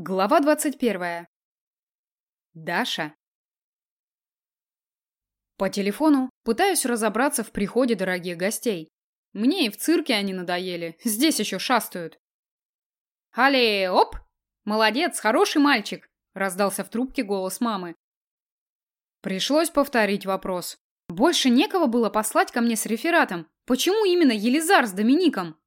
Глава 21. Даша. По телефону пытаюсь разобраться в приходе дорогих гостей. Мне и в цирке они надоели, здесь еще шастают. «Али, оп! Молодец, хороший мальчик!» – раздался в трубке голос мамы. Пришлось повторить вопрос. Больше некого было послать ко мне с рефератом. Почему именно Елизар с Домиником?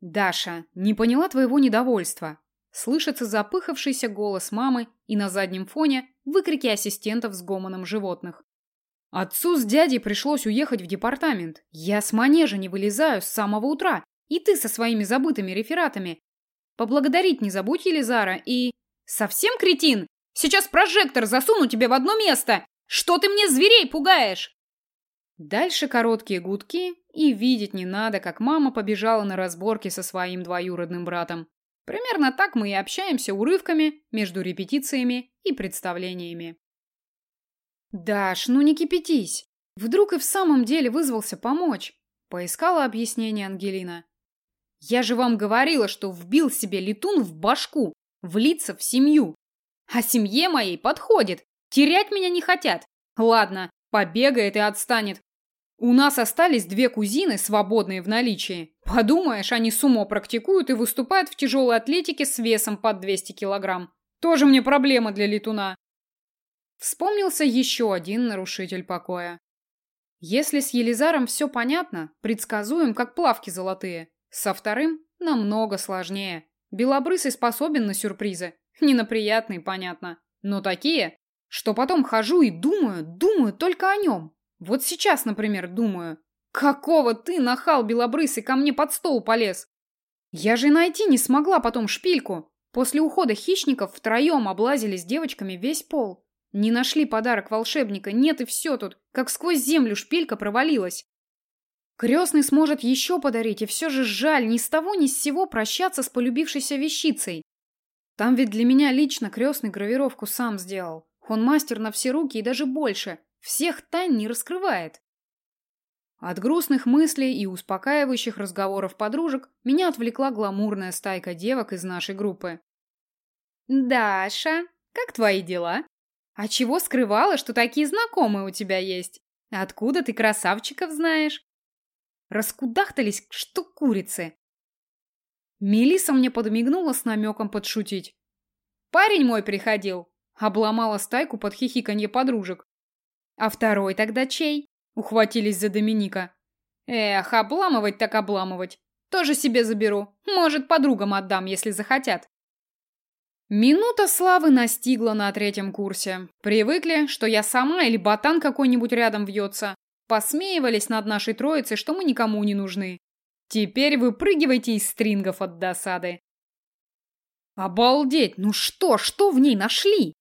Даша, не поняла твоего недовольства. Слышится запыхавшийся голос мамы и на заднем фоне выкрики ассистентов с гомоном животных. Отцу с дядей пришлось уехать в департамент. Я с манежа не вылезаю с самого утра. И ты со своими забытыми рефератами. Поблагодарить не забудь Елизара и... Совсем кретин? Сейчас прожектор засуну тебе в одно место! Что ты мне зверей пугаешь? Дальше короткие гудки, и видеть не надо, как мама побежала на разборки со своим двоюродным братом. Примерно так мы и общаемся урывками между репетициями и представлениями. «Даш, ну не кипятись! Вдруг и в самом деле вызвался помочь?» Поискала объяснение Ангелина. «Я же вам говорила, что вбил себе летун в башку, влиться в семью. А семье моей подходит, терять меня не хотят. Ладно, побегает и отстанет. У нас остались две кузины, свободные в наличии. Подумаешь, они сумо практикуют и выступают в тяжелой атлетике с весом под 200 килограмм. Тоже мне проблема для летуна. Вспомнился еще один нарушитель покоя. Если с Елизаром все понятно, предсказуем, как плавки золотые. Со вторым намного сложнее. Белобрысый способен на сюрпризы. Не на приятные, понятно. Но такие, что потом хожу и думаю, думаю только о нем. Вот сейчас, например, думаю, какого ты, нахал белобрысый, ко мне под стол полез? Я же найти не смогла потом шпильку. После ухода хищников втроем облазили с девочками весь пол. Не нашли подарок волшебника, нет и все тут, как сквозь землю шпилька провалилась. Крестный сможет еще подарить, и все же жаль ни с того ни с сего прощаться с полюбившейся вещицей. Там ведь для меня лично крестный гравировку сам сделал. Он мастер на все руки и даже больше. Всех тайн не раскрывает. От грустных мыслей и успокаивающих разговоров подружек меня отвлекла гламурная стайка девок из нашей группы. «Даша, как твои дела? А чего скрывала, что такие знакомые у тебя есть? Откуда ты красавчиков знаешь?» Раскудахтались, что курицы. Мелиса мне подмигнула с намеком подшутить. «Парень мой приходил!» Обломала стайку под хихиканье подружек. А второй тогда чей? Ухватились за Доминика. Эх, обламывать так обламывать. Тоже себе заберу. Может, подругам отдам, если захотят. Минута славы настигла на третьем курсе. Привыкли, что я сама или ботан какой-нибудь рядом вьется. Посмеивались над нашей троицей, что мы никому не нужны. Теперь выпрыгивайте из стрингов от досады. Обалдеть, ну что, что в ней нашли?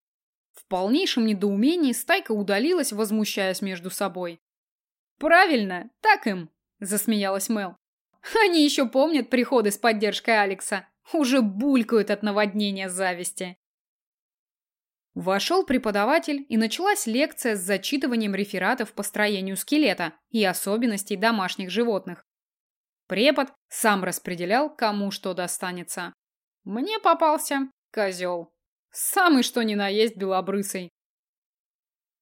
В полнейшем недоумении стайка удалилась, возмущаясь между собой. «Правильно, так им!» – засмеялась Мел. «Они еще помнят приходы с поддержкой Алекса. Уже булькают от наводнения зависти». Вошел преподаватель, и началась лекция с зачитыванием рефератов по строению скелета и особенностей домашних животных. Препод сам распределял, кому что достанется. Мне попался козел. Самый что ни на есть белобрысый.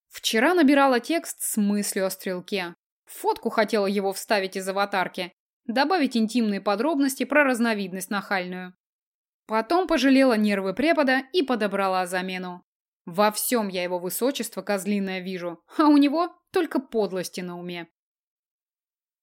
Вчера набирала текст с мыслью о стрелке. Фотку хотела его вставить из аватарки. Добавить интимные подробности про разновидность нахальную. Потом пожалела нервы препода и подобрала замену. Во всем я его высочество козлиное вижу, а у него только подлости на уме.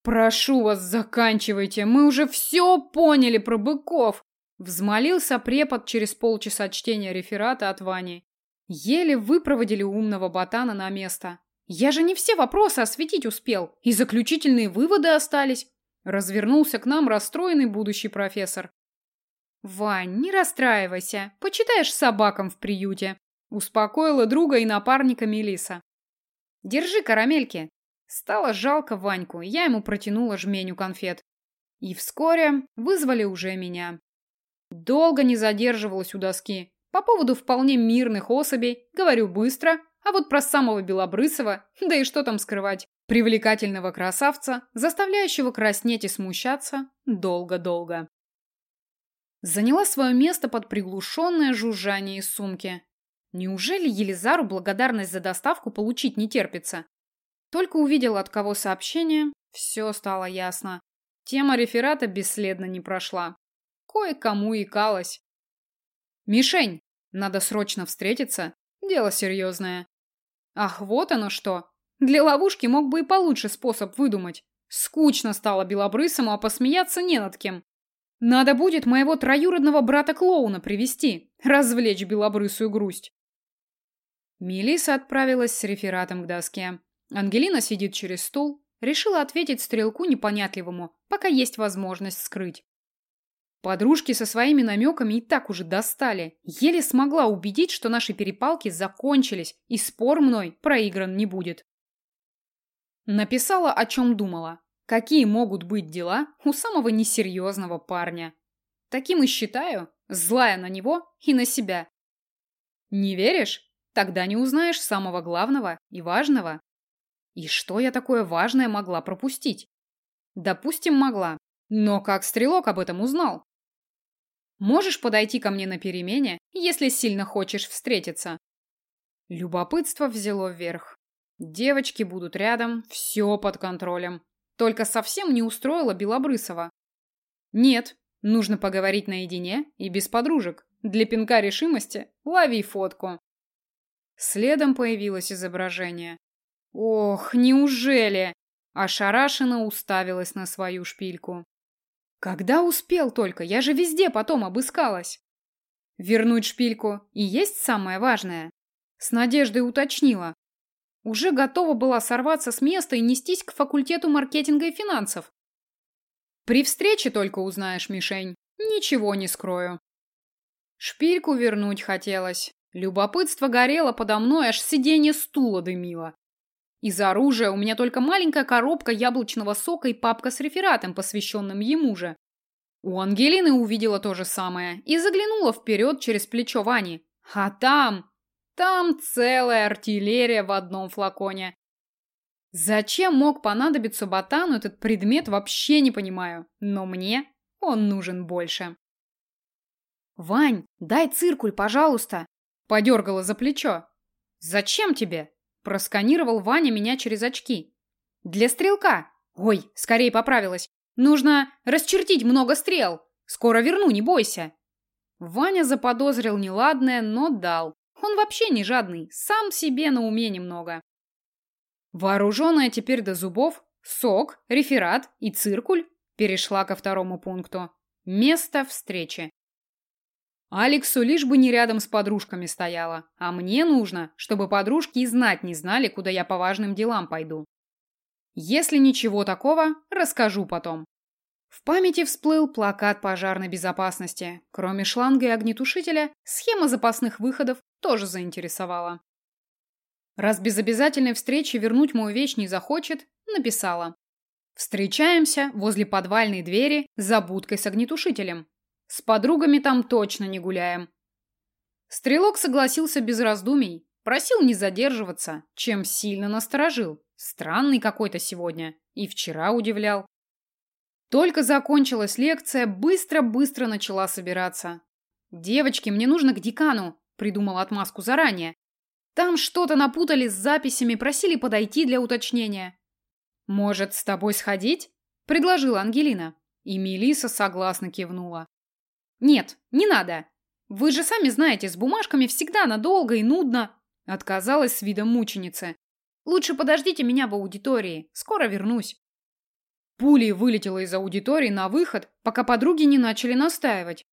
«Прошу вас, заканчивайте, мы уже все поняли про быков!» Взмолился препод через полчаса чтения реферата от Вани. Еле выпроводили умного ботана на место. Я же не все вопросы осветить успел, и заключительные выводы остались. Развернулся к нам расстроенный будущий профессор. «Вань, не расстраивайся, почитаешь собакам в приюте», успокоила друга и напарника Мелиса. «Держи карамельки». Стало жалко Ваньку, я ему протянула жменю конфет. И вскоре вызвали уже меня. Долго не задерживалась у доски. По поводу вполне мирных особей говорю быстро, а вот про самого Белобрысова, да и что там скрывать, привлекательного красавца, заставляющего краснеть и смущаться, долго-долго. Заняла свое место под приглушенное жужжание из сумки. Неужели Елизару благодарность за доставку получить не терпится? Только увидела от кого сообщение, все стало ясно. Тема реферата бесследно не прошла. Кое-кому икалась. «Мишень! Надо срочно встретиться. Дело серьезное». «Ах, вот оно что! Для ловушки мог бы и получше способ выдумать. Скучно стало белобрысому, а посмеяться не над кем. Надо будет моего троюродного брата-клоуна привести, развлечь белобрысую грусть». Мелиса отправилась с рефератом к доске. Ангелина сидит через стол, решила ответить стрелку непонятливому, пока есть возможность скрыть. Подружки со своими намеками и так уже достали. Еле смогла убедить, что наши перепалки закончились, и спор мной проигран не будет. Написала, о чем думала. Какие могут быть дела у самого несерьезного парня. Таким и считаю, злая на него и на себя. Не веришь? Тогда не узнаешь самого главного и важного. И что я такое важное могла пропустить? Допустим, могла. Но как стрелок об этом узнал? Можешь подойти ко мне на перемене, если сильно хочешь встретиться. Любопытство взяло вверх. Девочки будут рядом, все под контролем. Только совсем не устроила Белобрысова. Нет, нужно поговорить наедине и без подружек. Для пинка решимости лови фотку. Следом появилось изображение. Ох, неужели? Ошарашенно уставилась на свою шпильку. Когда успел только? Я же везде потом обыскалась. Вернуть шпильку и есть самое важное. С надеждой уточнила. Уже готова была сорваться с места и нестись к факультету маркетинга и финансов. При встрече только узнаешь, мишень. Ничего не скрою. Шпильку вернуть хотелось. Любопытство горело подо мной, аж сиденье стула дымило. Из оружия у меня только маленькая коробка яблочного сока и папка с рефератом, посвященным ему же. У Ангелины увидела то же самое и заглянула вперед через плечо Вани. А там... Там целая артиллерия в одном флаконе. Зачем мог понадобиться ботану этот предмет, вообще не понимаю. Но мне он нужен больше. «Вань, дай циркуль, пожалуйста!» Подергала за плечо. «Зачем тебе?» Просканировал Ваня меня через очки. Для стрелка. Ой, скорее поправилась. Нужно расчертить много стрел. Скоро верну, не бойся. Ваня заподозрил неладное, но дал. Он вообще не жадный, сам себе на уме немного. Вооруженная теперь до зубов, сок, реферат и циркуль перешла ко второму пункту. Место встречи. Алексу лишь бы не рядом с подружками стояла, а мне нужно, чтобы подружки и знать не знали, куда я по важным делам пойду. Если ничего такого, расскажу потом. В памяти всплыл плакат пожарной безопасности. Кроме шланга и огнетушителя, схема запасных выходов тоже заинтересовала. Раз без обязательной встречи вернуть мою вещь не захочет, написала. Встречаемся возле подвальной двери за будкой с огнетушителем. С подругами там точно не гуляем. Стрелок согласился без раздумий, просил не задерживаться, чем сильно насторожил. Странный какой-то сегодня. И вчера удивлял. Только закончилась лекция, быстро-быстро начала собираться. «Девочки, мне нужно к декану», — придумала отмазку заранее. «Там что-то напутали с записями, просили подойти для уточнения». «Может, с тобой сходить?» — предложила Ангелина. И Мелиса согласно кивнула. «Нет, не надо. Вы же сами знаете, с бумажками всегда надолго и нудно». Отказалась с видом мученицы. «Лучше подождите меня в аудитории. Скоро вернусь». Пулей вылетела из аудитории на выход, пока подруги не начали настаивать.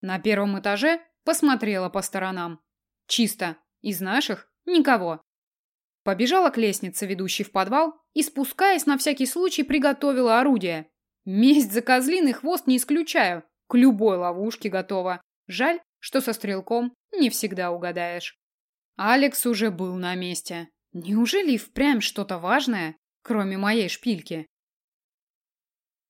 На первом этаже посмотрела по сторонам. Чисто. Из наших никого. Побежала к лестнице, ведущей в подвал, и, спускаясь на всякий случай, приготовила орудие. Месть за козлиный хвост не исключаю. К любой ловушке готова. Жаль, что со стрелком не всегда угадаешь. Алекс уже был на месте. Неужели впрямь что-то важное, кроме моей шпильки?